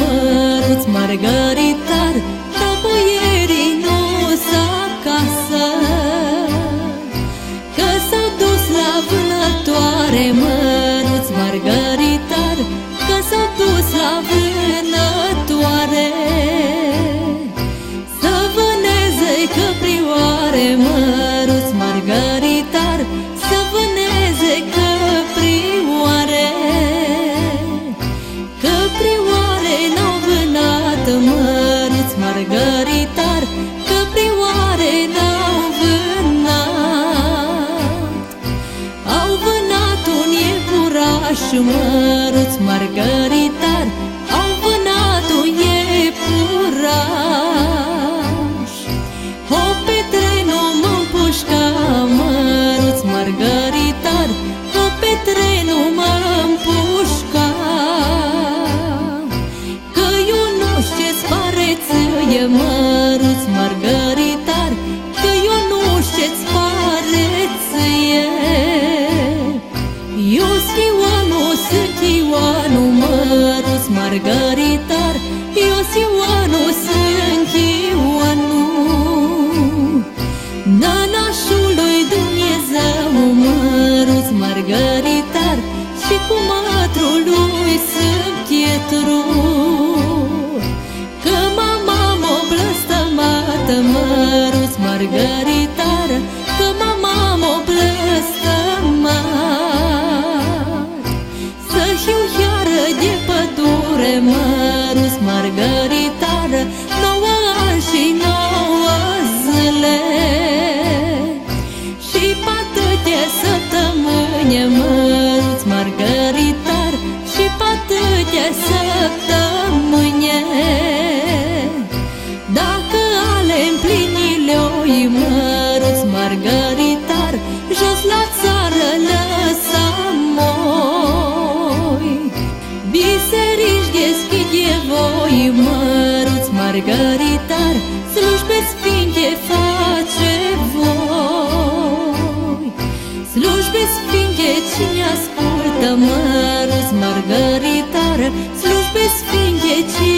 măruț margaritar Ca boierii nu acasă. Că s-au dus la vânătoare Măruț iepuraș Măruț margaritar Pietru Că mama m-o blăstămată Măruț margaritar Că mama m-o blăstămat Să hiu iară de pădure Măruț margaritar săptămâni Dacă ale împlinile oi Măruț margaritar Jos la țară lăsam-oi Biserici deschide voi Măruț margaritar Slujbe sfinte face voi. Slujbe sfinte cine ascultă Măruț margaritar Slujbe sfinte cine